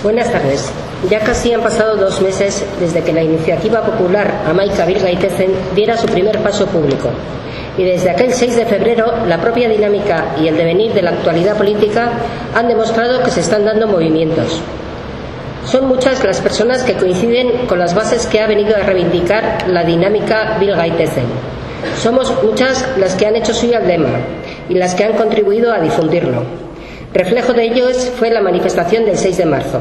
Buenas tardes. Ya casi han pasado dos meses desde que la iniciativa popular Amaica Gaitezen diera su primer paso público. Y desde aquel 6 de febrero, la propia dinámica y el devenir de la actualidad política han demostrado que se están dando movimientos. Son muchas las personas que coinciden con las bases que ha venido a reivindicar la dinámica Gaitezen. Somos muchas las que han hecho suyo el lema y las que han contribuido a difundirlo. Reflejo de ello fue la manifestación del 6 de marzo.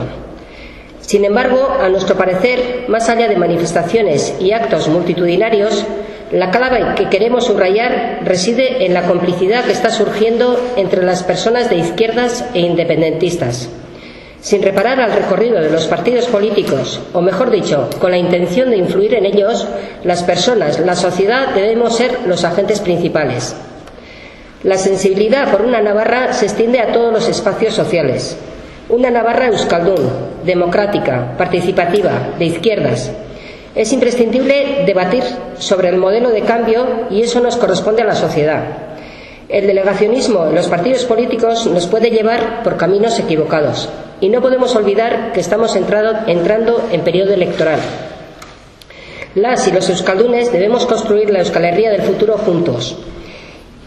Sin embargo, a nuestro parecer, más allá de manifestaciones y actos multitudinarios, la clave que queremos subrayar reside en la complicidad que está surgiendo entre las personas de izquierdas e independentistas. Sin reparar al recorrido de los partidos políticos, o mejor dicho, con la intención de influir en ellos, las personas, la sociedad debemos ser los agentes principales. La sensibilidad por una Navarra se extiende a todos los espacios sociales. Una Navarra euskaldún, democrática, participativa, de izquierdas. Es imprescindible debatir sobre el modelo de cambio y eso nos corresponde a la sociedad. El delegacionismo en los partidos políticos nos puede llevar por caminos equivocados y no podemos olvidar que estamos entrando en periodo electoral. Las y los euskaldunes debemos construir la Euskalería del futuro juntos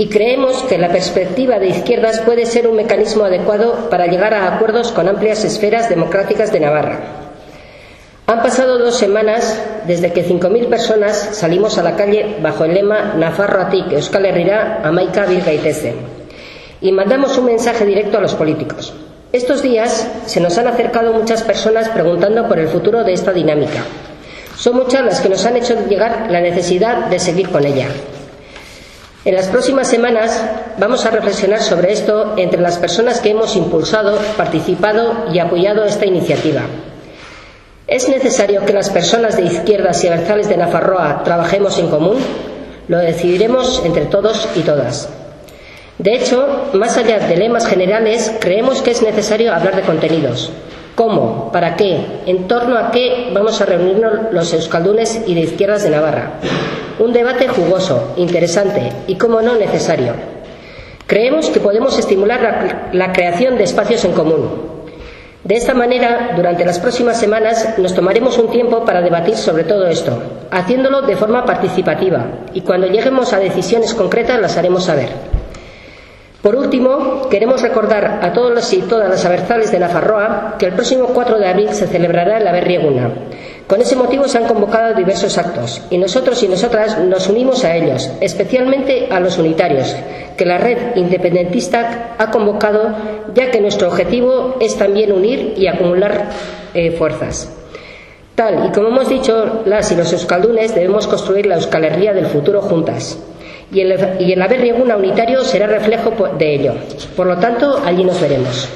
y creemos que la perspectiva de izquierdas puede ser un mecanismo adecuado para llegar a acuerdos con amplias esferas democráticas de Navarra. Han pasado dos semanas desde que 5.000 personas salimos a la calle bajo el lema Nafarroatik Euskal Herrira Amaika Bilgaiteze y mandamos un mensaje directo a los políticos. Estos días se nos han acercado muchas personas preguntando por el futuro de esta dinámica. Son muchas las que nos han hecho llegar la necesidad de seguir con ella. En las próximas semanas vamos a reflexionar sobre esto entre las personas que hemos impulsado, participado y apoyado esta iniciativa. ¿Es necesario que las personas de izquierdas y abertzales de Nafarroa trabajemos en común? Lo decidiremos entre todos y todas. De hecho, más allá de lemas generales, creemos que es necesario hablar de contenidos. ¿Cómo? ¿Para qué? ¿En torno a qué vamos a reunirnos los euskaldunes y de izquierdas de Navarra? Un debate jugoso, interesante y, como no, necesario. Creemos que podemos estimular la, creación de espacios en común. De esta manera, durante las próximas semanas nos tomaremos un tiempo para debatir sobre todo esto, haciéndolo de forma participativa y cuando lleguemos a decisiones concretas las haremos saber. Por último, queremos recordar a todos los y todas las aberzales de la Farroa que el próximo 4 de abril se celebrará la Berrieguna. Con ese motivo se han convocado diversos actos y nosotros y nosotras nos unimos a ellos, especialmente a los unitarios, que la red independentista ha convocado, ya que nuestro objetivo es también unir y acumular eh, fuerzas. Tal y como hemos dicho, las y los euskaldunes debemos construir la Euskal del futuro juntas y el, haber unitario será reflejo de ello. Por lo tanto, allí nos veremos.